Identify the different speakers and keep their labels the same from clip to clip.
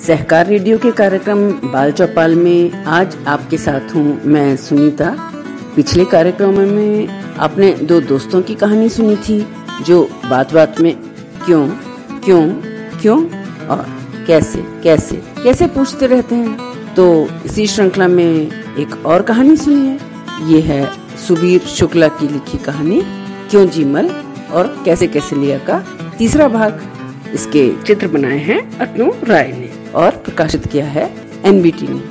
Speaker 1: सहकार radio के कार्यक्रम बाल चौपाल में आज आपके साथ हूँ मैं सुनीता। पिछले कार्यक्रम में आपने दो दोस्तों की कहानी सुनी थी, जो बात बात में क्यों क्यों क्यों और कैसे कैसे कैसे पूछते रहते हैं। तो इसी श्रृंखला में एक और कहानी सुनिए। ये है सुबीर शुक्ला की लिखी कहानी, क्यों जीमल और कैसे कैसे लिया का तीसरा भाग। इसके चित्र बनाए हैं अतनु राय ने और प्रकाशित किया है एनबीटी ने।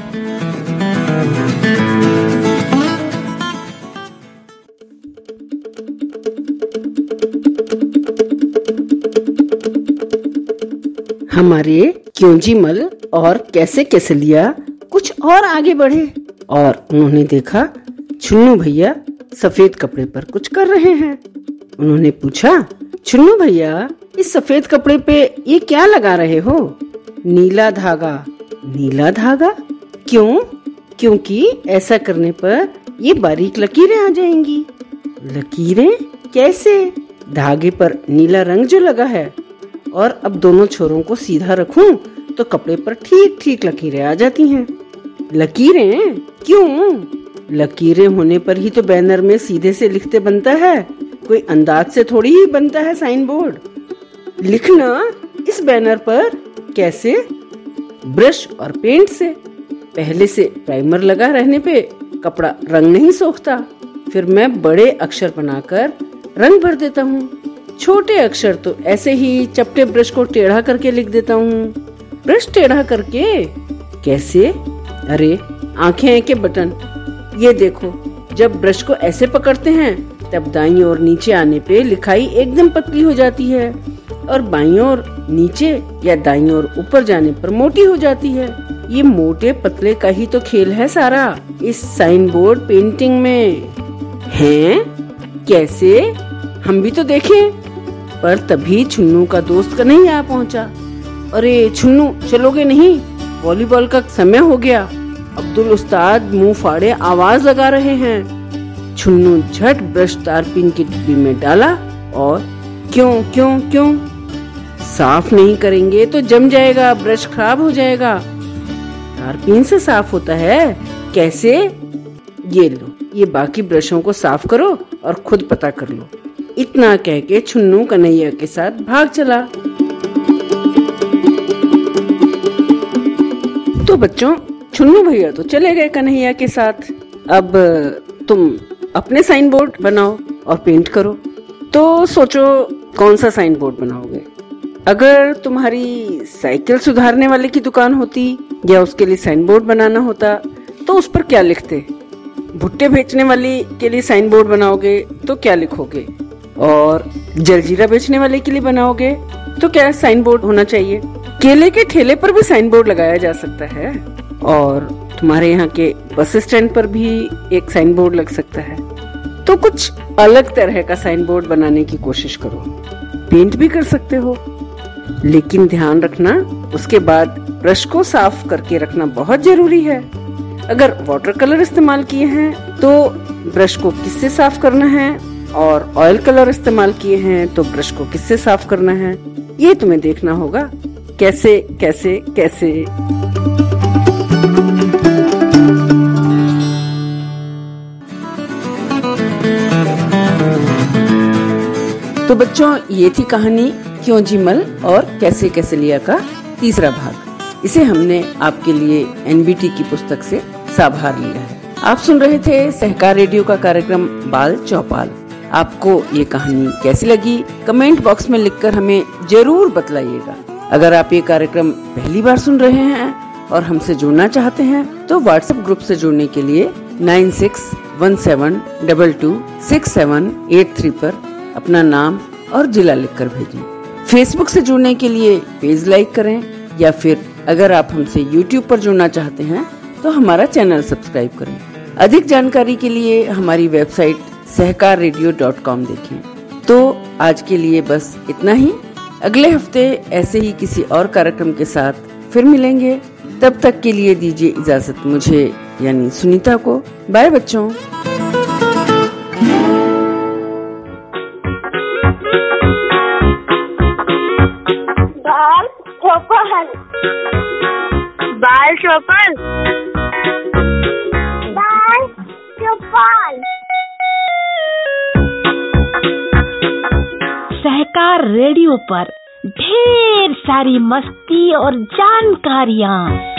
Speaker 1: हमारे क्यों जी मल और कैसे कैसे लिया कुछ और आगे बढ़े और उन्होंने देखा, छुन्नू भैया सफ़ेद कपड़े पर कुछ कर रहे हैं। उन्होंने पूछा, छुन्नू भैया इस सफ़ेद कपड़े पे ये क्या लगा रहे हो? नीला धागा। नीला धागा? क्यों? क्योंकि ऐसा करने पर ये बारीक लकीरें आ जाएँगी। लकीरें? कैसे? धागे पर नीला रंग जो लगा है और अब दोनों छोरों को सीधा रखूँ तो कपड़े पर ठीक ठीक लकीरें आ जाती हैं। लकीरें? क्यों? लकीरें होने पर ही तो बैनर में सीधे से लिखते बनता है। कोई अंदाज से थोड़ी ही बनता है साइन बोर्ड। लिखना इस बैनर पर कैसे? ब्रश और पेंट से। पहले से प्राइमर लगा रहने पे कपड़ा रंग नहीं सोखता। फिर मैं बड़े अक्षर बनाकर रंग भर देता हूँ। छोटे अक्षर तो ऐसे ही चपटे ब्रश को टेढ़ा करके लिख देता हूँ। ब्रश टेढ़ा करके? कैसे? अरे, आँखें के बटन। ये देखो, जब ब्रश को ऐसे पकड़ते हैं, तब दाई और नीचे आने पे लिखाई एकदम पतली हो जाती है। और बाई और नीचे या दाई और ऊपर जाने पर मोटी हो जाती है। ये मोटे पतले का ही तो खेल है सारा, इस साइन बोर्ड पेंटिंग में। हैं? कैसे? हम भी तो देखें। पर तभी छुन्नू का दोस्त का नहीं आ पहुँचा। अरे, छुन्नू, चलोगे नहीं? वॉलीबॉल का समय हो गया। अब्दुल उस्ताद मुँह फाड़े आवाज़ लगा रहे हैं। छुन्नू झट ब्रश तारपीन की डिब्बी में डाला और क्यों क्यों क्यों? साफ़ नहीं करेंगे तो जम जाएगा, ब्रश खराब हो जाएगा। तारपीन से साफ़ होता है। कैसे? ये लो, ये बाकी ब्रशों को साफ़ करो और खुद पता कर लो। इतना कह के छुन्नू कन्हैया के साथ भाग चला। तो बच्चों, छुन्नू भैया तो चले गए कन्हैया के साथ। अब, तुम अपने साइन बोर्ड बनाओ और पेंट करो। तो सोचो, कौन सा साइन बोर्ड बनाओगे? अगर तुम्हारी साइकिल सुधारने वाले की दुकान होती या उसके लिए साइन बोर्ड बनाना होता तो उस पर क्या लिखते? भुट्टे बेचने वाले के लिए साइन बोर्ड बनाओगे तो क्या लिखोगे? और जलजीरा बेचने वाले के लिए बनाओगे तो क्या साइन बोर्ड होना चाहिए? केले के ठेले पर भी साइन बोर्ड लगाया जा सकता है, और तुम्हारे यहाँ के बस स्टैंड पर भी एक साइन बोर्ड लग सकता है। तो कुछ अलग तरह का साइन बोर्ड बनाने की कोशिश करो। पेंट भी कर सकते हो। लेकिन ध्यान रखना, उसके बाद ब्रश को साफ़ करके रखना बहुत ज़रूरी है। अगर वाटर कलर इस्तेमाल किए हैं तो ब्रश को किससे साफ़ करना है? और ऑयल कलर इस्तेमाल किए हैं तो ब्रश को किससे साफ़ करना है? ये तुम्हें देखना होगा। कैसे कैसे कैसे? तो बच्चों, ये थी कहानी क्यों जी मल और कैसे कैसे लिया का तीसरा भाग। इसे हमने आपके लिए एनबीटी की पुस्तक से साभार लिया है। आप सुन रहे थे सहकार रेडियो का कार्यक्रम बाल चौपाल। आपको ये कहानी कैसी लगी? कमेंट बॉक्स में लिखकर हमें ज़रूर बतलाइएगा। अगर आप ये कार्यक्रम पहली बार सुन रहे हैं और हमसे जुड़ना चाहते हैं तो व्हाट्सएप ग्रुप से जुड़ने के लिए nine six one seven double two six seven eight three पर अपना नाम और जिला लिखकर भेजें। फेसबुक से जुड़ने के लिए पेज लाइक करें या फिर अगर आप हमसे यूट्यूब पर जुड़ना चाहते हैं तो हमारा चैनल सब्सक्राइब करें। अधिक जानकारी के लिए हमारी website Sahkar radio dot com देखें। तो आज के लिए बस इतना ही। अगले हफ़्ते ऐसे ही किसी और कार्यक्रम के साथ फिर मिलेंगे। तब तक के लिए दीजिए इजाज़त मुझे, यानी सुनीता को। बाय बच्चों।
Speaker 2: बाल चौपाल। बाल चौपाल।
Speaker 3: सहकार रेडियो पर ढेर सारी मस्ती और जानकारियाँ।